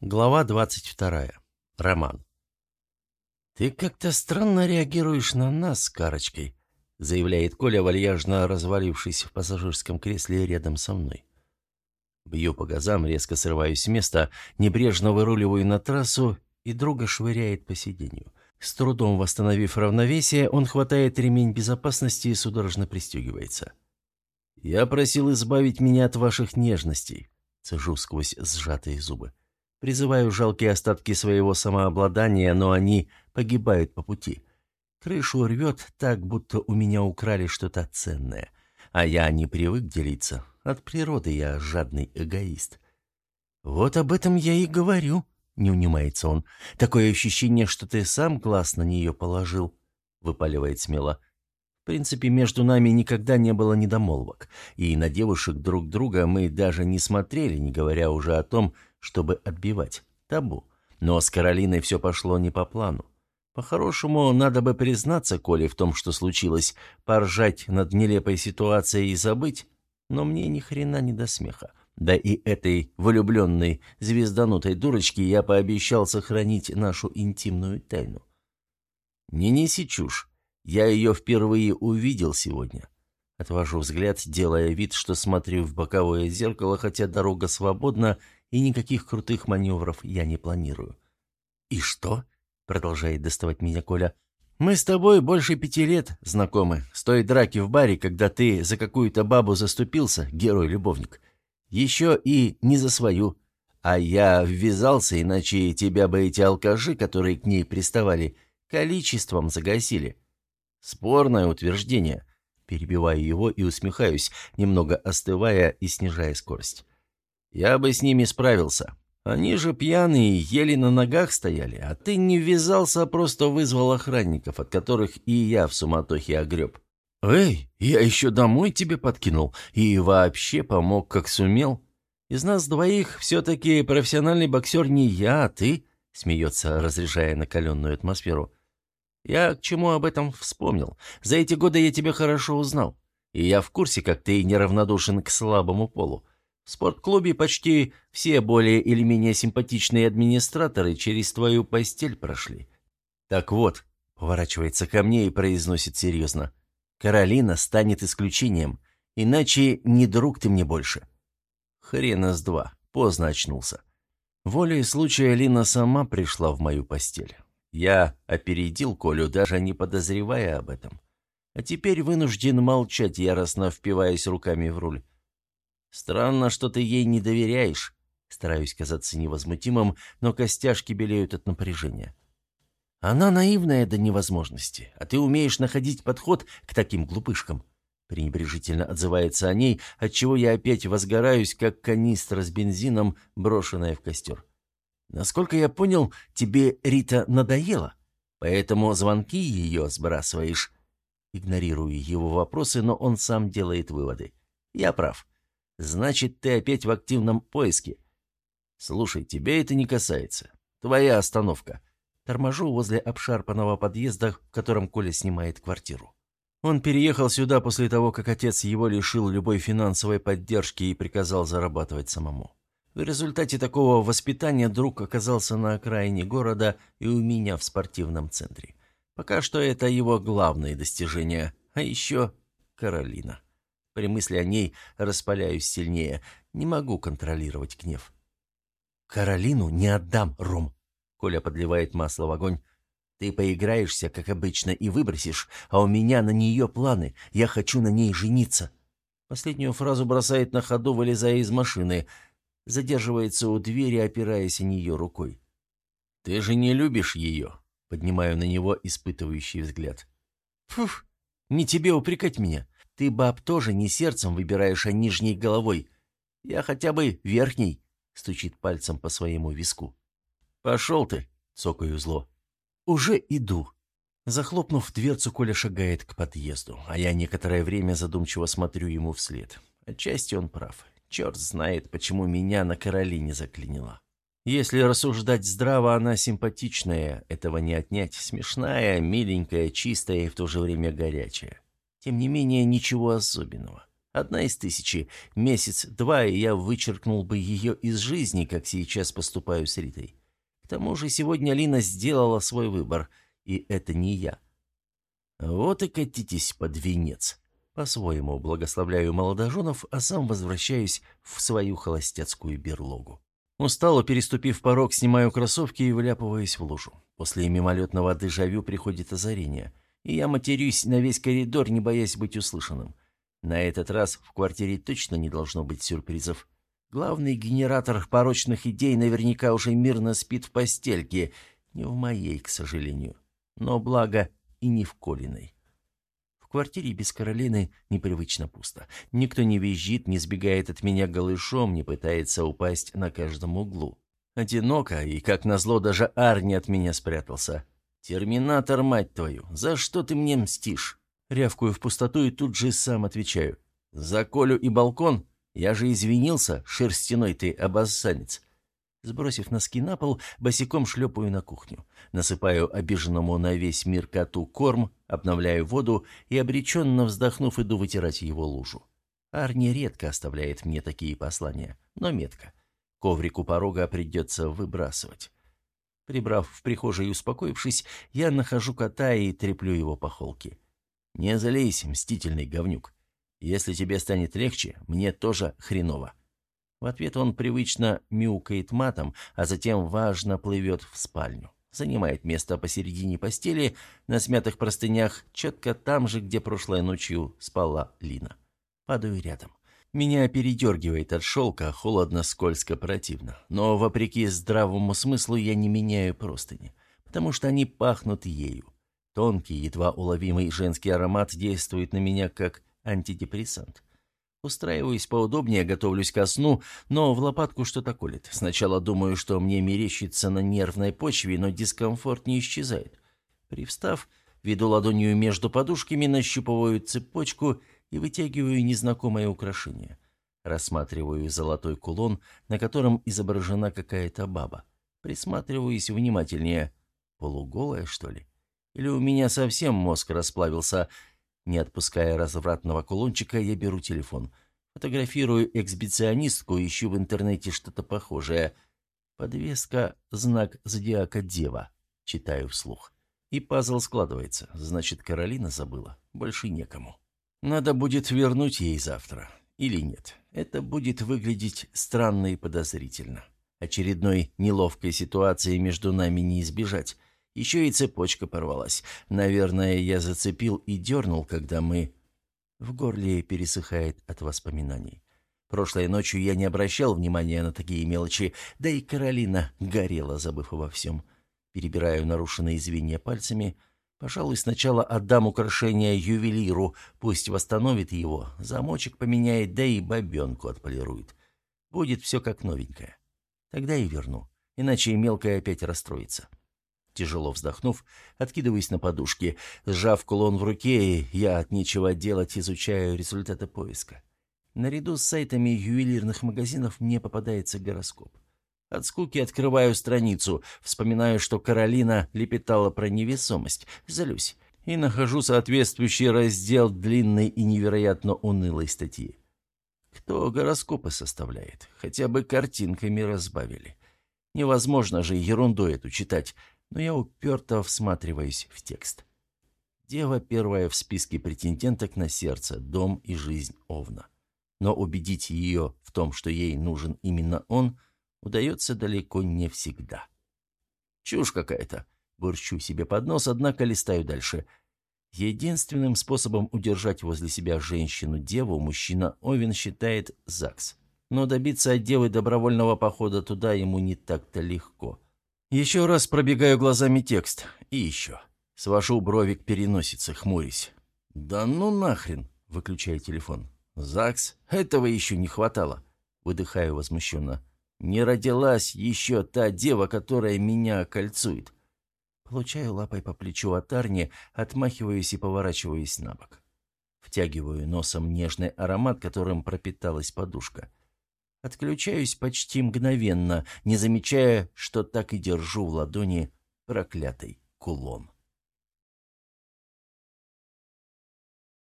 Глава 22. Роман. «Ты как-то странно реагируешь на нас с Карочкой», заявляет Коля, вальяжно развалившись в пассажирском кресле рядом со мной. Бью по газам, резко срываюсь с места, небрежно выруливаю на трассу, и друга швыряет по сиденью. С трудом восстановив равновесие, он хватает ремень безопасности и судорожно пристегивается. «Я просил избавить меня от ваших нежностей», цежу сквозь сжатые зубы. Призываю жалкие остатки своего самообладания, но они погибают по пути. Крышу рвет так, будто у меня украли что-то ценное. А я не привык делиться. От природы я жадный эгоист. «Вот об этом я и говорю», — не унимается он. «Такое ощущение, что ты сам глаз на нее положил», — выпаливает смело. В принципе, между нами никогда не было недомолвок, и на девушек друг друга мы даже не смотрели, не говоря уже о том, чтобы отбивать. Табу. Но с Каролиной все пошло не по плану. По-хорошему, надо бы признаться Коле в том, что случилось, поржать над нелепой ситуацией и забыть, но мне ни хрена не до смеха. Да и этой влюбленной, звезданутой дурочке я пообещал сохранить нашу интимную тайну. Не неси чушь. Я ее впервые увидел сегодня. Отвожу взгляд, делая вид, что смотрю в боковое зеркало, хотя дорога свободна, и никаких крутых маневров я не планирую. «И что?» — продолжает доставать меня Коля. «Мы с тобой больше пяти лет знакомы, с той драки в баре, когда ты за какую-то бабу заступился, герой-любовник. Еще и не за свою. А я ввязался, иначе тебя бы эти алкаши, которые к ней приставали, количеством загасили». «Спорное утверждение». Перебиваю его и усмехаюсь, немного остывая и снижая скорость. Я бы с ними справился. Они же пьяные, еле на ногах стояли, а ты не ввязался, а просто вызвал охранников, от которых и я в суматохе огреб. Эй, я еще домой тебе подкинул и вообще помог, как сумел. Из нас двоих все-таки профессиональный боксер не я, а ты, смеется, разряжая накаленную атмосферу. Я к чему об этом вспомнил? За эти годы я тебя хорошо узнал. И я в курсе, как ты неравнодушен к слабому полу. В спортклубе почти все более или менее симпатичные администраторы через твою постель прошли. Так вот, поворачивается ко мне и произносит серьезно. Каролина станет исключением, иначе не друг ты мне больше. Хрена с два, поздно очнулся. Волей случая Лина сама пришла в мою постель. Я опередил Колю, даже не подозревая об этом. А теперь вынужден молчать, яростно впиваясь руками в руль. «Странно, что ты ей не доверяешь». Стараюсь казаться невозмутимым, но костяшки белеют от напряжения. «Она наивная до невозможности, а ты умеешь находить подход к таким глупышкам». Пренебрежительно отзывается о ней, отчего я опять возгораюсь, как канистра с бензином, брошенная в костер. «Насколько я понял, тебе Рита надоела, поэтому звонки ее сбрасываешь». Игнорирую его вопросы, но он сам делает выводы. «Я прав. Значит, ты опять в активном поиске. Слушай, тебя это не касается. Твоя остановка. Торможу возле обшарпанного подъезда, в котором Коля снимает квартиру. Он переехал сюда после того, как отец его лишил любой финансовой поддержки и приказал зарабатывать самому. В результате такого воспитания друг оказался на окраине города и у меня в спортивном центре. Пока что это его главные достижения. А еще Каролина. При мысли о ней распаляюсь сильнее. Не могу контролировать гнев. «Каролину не отдам, Ром!» Коля подливает масло в огонь. «Ты поиграешься, как обычно, и выбросишь, а у меня на нее планы. Я хочу на ней жениться». Последнюю фразу бросает на ходу, вылезая из машины. Задерживается у двери, опираясь о нее рукой. «Ты же не любишь ее?» Поднимаю на него испытывающий взгляд. «Фуф, не тебе упрекать меня. Ты, баб, тоже не сердцем выбираешь, а нижней головой. Я хотя бы верхней», — стучит пальцем по своему виску. «Пошел ты», — цокаю зло. «Уже иду». Захлопнув дверцу, Коля шагает к подъезду, а я некоторое время задумчиво смотрю ему вслед. Отчасти он прав. Черт знает, почему меня на Каролине заклинило. Если рассуждать здраво, она симпатичная, этого не отнять, смешная, миленькая, чистая и в то же время горячая. Тем не менее, ничего особенного. Одна из тысячи. Месяц-два, и я вычеркнул бы ее из жизни, как сейчас поступаю с Ритой. К тому же сегодня Лина сделала свой выбор, и это не я. Вот и катитесь под венец. По-своему благословляю молодоженов, а сам возвращаюсь в свою холостяцкую берлогу. Устало переступив порог, снимаю кроссовки и вляпываюсь в лужу. После мимолетного дежавю приходит озарение, и я матерюсь на весь коридор, не боясь быть услышанным. На этот раз в квартире точно не должно быть сюрпризов. Главный генератор порочных идей наверняка уже мирно спит в постельке. Не в моей, к сожалению. Но благо и не в Колиной. В квартире без Каролины непривычно пусто. Никто не визжит, не сбегает от меня голышом, не пытается упасть на каждом углу. Одиноко, и, как назло, даже Арни от меня спрятался. «Терминатор, мать твою, за что ты мне мстишь?» Рявкую в пустоту и тут же сам отвечаю. «За Колю и балкон? Я же извинился, шерстяной ты обоссанец». Сбросив носки на пол, босиком шлепаю на кухню. Насыпаю обиженному на весь мир коту корм, обновляю воду и, обреченно вздохнув, иду вытирать его лужу. Арни редко оставляет мне такие послания, но метко. Коврик у порога придется выбрасывать. Прибрав в прихожей и успокоившись, я нахожу кота и треплю его по холке. «Не злись, мстительный говнюк. Если тебе станет легче, мне тоже хреново». В ответ он привычно мяукает матом, а затем важно плывет в спальню. Занимает место посередине постели, на смятых простынях, четко там же, где прошлой ночью спала Лина. Падаю рядом. Меня передергивает от шелка, холодно, скользко, противно. Но, вопреки здравому смыслу, я не меняю простыни, потому что они пахнут ею. Тонкий, едва уловимый женский аромат действует на меня как антидепрессант. Устраиваюсь поудобнее, готовлюсь ко сну, но в лопатку что-то колет. Сначала думаю, что мне мерещится на нервной почве, но дискомфорт не исчезает. Привстав, веду ладонью между подушками, нащупываю цепочку и вытягиваю незнакомое украшение. Рассматриваю золотой кулон, на котором изображена какая-то баба. Присматриваюсь внимательнее. Полуголая, что ли? Или у меня совсем мозг расплавился? Не отпуская развратного кулончика, я беру телефон. Фотографирую эксбиционистку, ищу в интернете что-то похожее. Подвеска «Знак зодиака Дева». Читаю вслух. И пазл складывается. Значит, Каролина забыла. Больше некому. Надо будет вернуть ей завтра. Или нет. Это будет выглядеть странно и подозрительно. Очередной неловкой ситуации между нами не избежать. Еще и цепочка порвалась. Наверное, я зацепил и дернул, когда мы... В горле пересыхает от воспоминаний. Прошлой ночью я не обращал внимания на такие мелочи, да и Каролина горела, забыв обо всем. Перебираю нарушенные звенья пальцами. Пожалуй, сначала отдам украшение ювелиру, пусть восстановит его, замочек поменяет, да и бабенку отполирует. Будет все как новенькое. Тогда и верну, иначе мелкая опять расстроится. Тяжело вздохнув, откидываясь на подушке, сжав кулон в руке, я от нечего делать изучаю результаты поиска. Наряду с сайтами ювелирных магазинов мне попадается гороскоп. От скуки открываю страницу, вспоминаю, что Каролина лепетала про невесомость, залюсь и нахожу соответствующий раздел длинной и невероятно унылой статьи. Кто гороскопы составляет? Хотя бы картинками разбавили. Невозможно же ерунду эту читать, но я уперто всматриваюсь в текст. Дева первая в списке претенденток на сердце, дом и жизнь Овна. Но убедить ее в том, что ей нужен именно он, удается далеко не всегда. Чушь какая-то. Бурчу себе под нос, однако листаю дальше. Единственным способом удержать возле себя женщину-деву мужчина Овен считает ЗАГС. Но добиться от девы добровольного похода туда ему не так-то легко. Еще раз пробегаю глазами текст. И еще. Свожу брови к переносице, хмурясь. «Да ну нахрен!» — выключаю телефон. «ЗАГС? Этого еще не хватало!» — выдыхаю возмущенно. «Не родилась еще та дева, которая меня кольцует!» Получаю лапой по плечу от Арни, отмахиваюсь и поворачиваюсь на бок. Втягиваю носом нежный аромат, которым пропиталась подушка. Отключаюсь почти мгновенно, не замечая, что так и держу в ладони проклятый кулон.